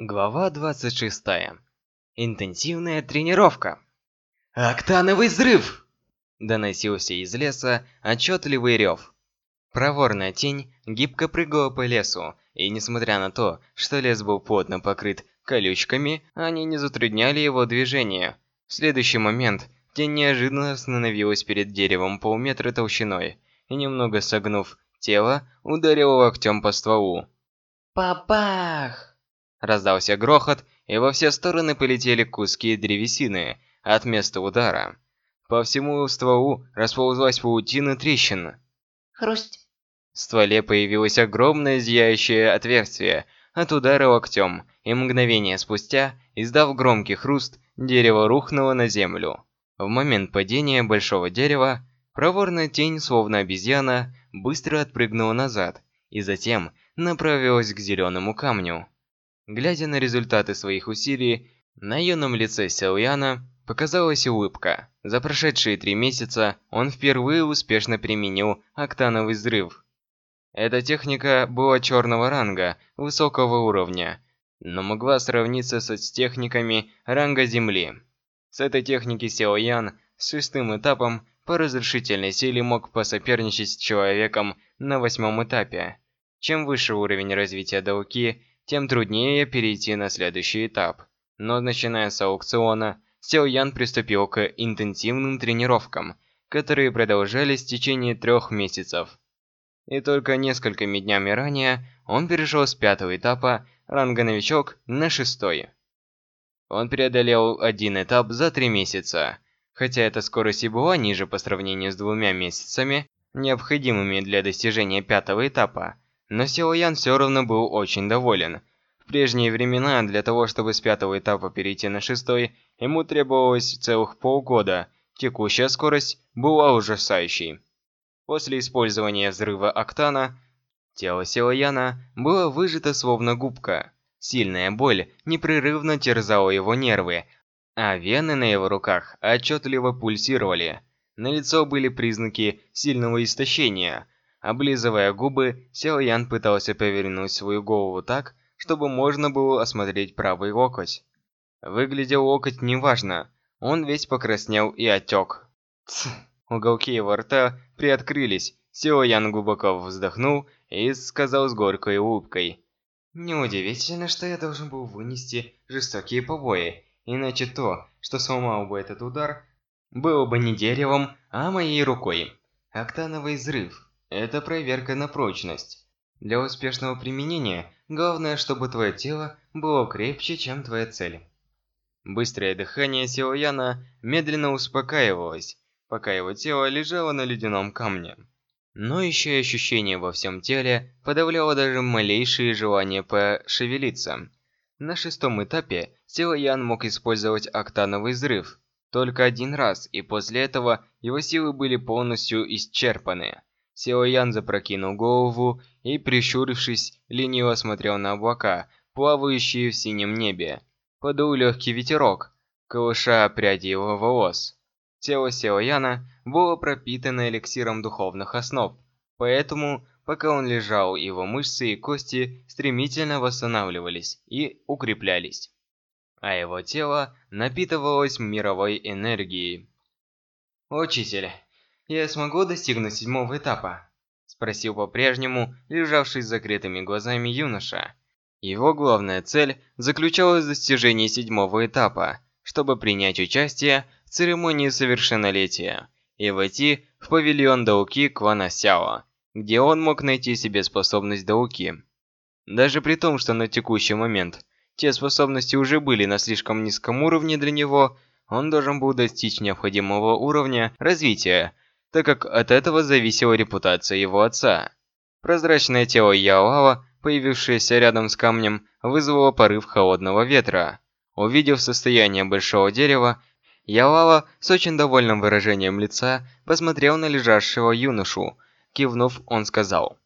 Глава 26. Интенсивная тренировка. «Октановый взрыв!» Доносился из леса отчетливый рев. Проворная тень гибко прыгала по лесу, и несмотря на то, что лес был плотно покрыт колючками, они не затрудняли его движение. В следующий момент тень неожиданно остановилась перед деревом полметра толщиной, и немного согнув тело, ударила локтем по стволу. «Папах!» Раздался грохот, и во все стороны полетели куски древесины от места удара. По всему стволу расползлась паутина трещин. Хрусть. В стволе появилось огромное зияющее отверстие от удара локтем, и мгновение спустя, издав громкий хруст, дерево рухнуло на землю. В момент падения большого дерева, проворная тень, словно обезьяна, быстро отпрыгнула назад и затем направилась к зеленому камню. Глядя на результаты своих усилий, на юном лице Сяояна показалась улыбка. За прошедшие три месяца он впервые успешно применил октановый взрыв. Эта техника была черного ранга, высокого уровня, но могла сравниться с техниками ранга Земли. С этой техники Сяоян с шестым этапом по разрушительной силе мог посоперничать с человеком на восьмом этапе. Чем выше уровень развития Дауки, тем труднее перейти на следующий этап. Но начиная с аукциона, Сяо Ян приступил к интенсивным тренировкам, которые продолжались в течение трех месяцев. И только несколькими днями ранее он перешел с пятого этапа ранга новичок на шестой. Он преодолел один этап за три месяца, хотя эта скорость и была ниже по сравнению с двумя месяцами, необходимыми для достижения пятого этапа, но Сяо Ян все равно был очень доволен. В прежние времена, для того, чтобы с пятого этапа перейти на шестой, ему требовалось целых полгода. Текущая скорость была ужасающей. После использования взрыва октана, тело Сяо Яна было выжато словно губка. Сильная боль непрерывно терзала его нервы, а вены на его руках отчетливо пульсировали. На лицо были признаки сильного истощения – Облизывая губы, Сяо Ян пытался повернуть свою голову так, чтобы можно было осмотреть правый локоть. Выглядел локоть неважно, он весь покраснел и отек. Тс, уголки его рта приоткрылись, Сяо Ян глубоко вздохнул и сказал с горькой улыбкой. «Неудивительно, что я должен был вынести жестокие побои, иначе то, что сломал бы этот удар, было бы не деревом, а моей рукой. Октановый взрыв». Это проверка на прочность. Для успешного применения, главное, чтобы твое тело было крепче, чем твоя цель. Быстрое дыхание Силуяна медленно успокаивалось, пока его тело лежало на ледяном камне. Но еще и ощущение во всем теле подавляло даже малейшие желания пошевелиться. На шестом этапе Силуян мог использовать октановый взрыв только один раз, и после этого его силы были полностью исчерпаны. Сео Ян запрокинул голову и, прищурившись, лениво смотрел на облака, плавающие в синем небе. Подул легкий ветерок, колыша пряди его волос. Тело Сео Яна было пропитано эликсиром духовных основ, поэтому, пока он лежал, его мышцы и кости стремительно восстанавливались и укреплялись, а его тело напитывалось мировой энергией. «Учитель, я смогу достигнуть седьмого этапа?» Спросил по-прежнему лежавший с закрытыми глазами юноша. Его главная цель заключалась в достижении седьмого этапа, чтобы принять участие в церемонии совершеннолетия и войти в павильон Дауки Квана Сяо, где он мог найти себе способность Дауки. Даже при том, что на текущий момент те способности уже были на слишком низком уровне для него, он должен был достичь необходимого уровня развития так как от этого зависела репутация его отца. Прозрачное тело Яолава, появившееся рядом с камнем, вызвало порыв холодного ветра. Увидев состояние большого дерева, Ялава с очень довольным выражением лица посмотрел на лежащего юношу. Кивнув, он сказал.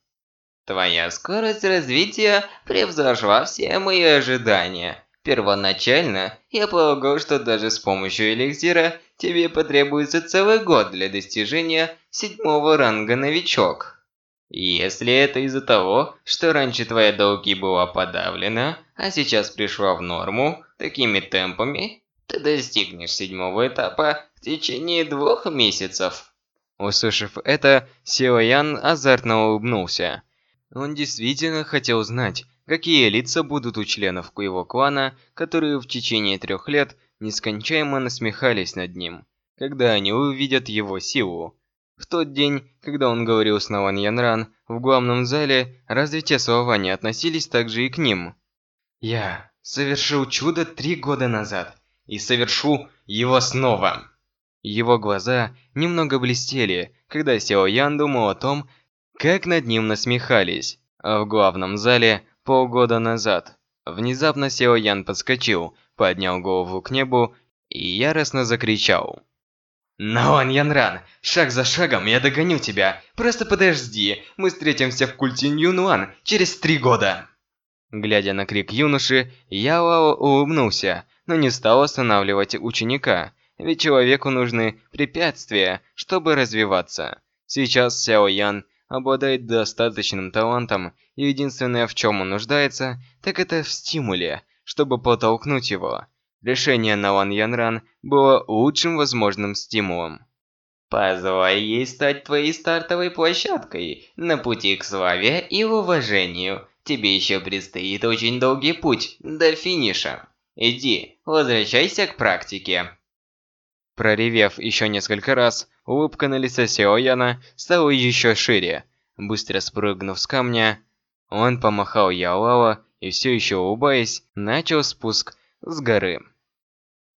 «Твоя скорость развития превзошла все мои ожидания. Первоначально я полагал, что даже с помощью эликсира тебе потребуется целый год для достижения седьмого ранга новичок. Если это из-за того, что раньше твоя долги была подавлена, а сейчас пришла в норму такими темпами, ты достигнешь седьмого этапа в течение двух месяцев. Услышав это, Сио азартно улыбнулся. Он действительно хотел знать, какие лица будут у членов его клана, которые в течение трех лет нескончаемо насмехались над ним, когда они увидят его силу. В тот день, когда он говорил с Наван Янран в главном зале, разве те слова не относились также и к ним? «Я совершил чудо три года назад и совершу его снова!» Его глаза немного блестели, когда Сяо Ян думал о том, как над ним насмехались. А в главном зале полгода назад. Внезапно Сяо Ян подскочил, поднял голову к небу и яростно закричал. «Наон Янран, шаг за шагом я догоню тебя. Просто подожди, мы встретимся в культе Юнуан через три года!» Глядя на крик юноши, Яо улыбнулся, но не стал останавливать ученика, ведь человеку нужны препятствия, чтобы развиваться. Сейчас Сяо Ян обладает достаточным талантом, и единственное, в чем он нуждается, так это в стимуле, чтобы подтолкнуть его. Решение на Ван Янран было лучшим возможным стимулом. Позволь ей стать твоей стартовой площадкой на пути к славе и уважению. Тебе еще предстоит очень долгий путь до финиша. Иди, возвращайся к практике. Проревев еще несколько раз, улыбка на лице Сеояна стала еще шире. Быстро спрыгнув с камня, он помахал Яолао и все еще улыбаясь, начал спуск с горы.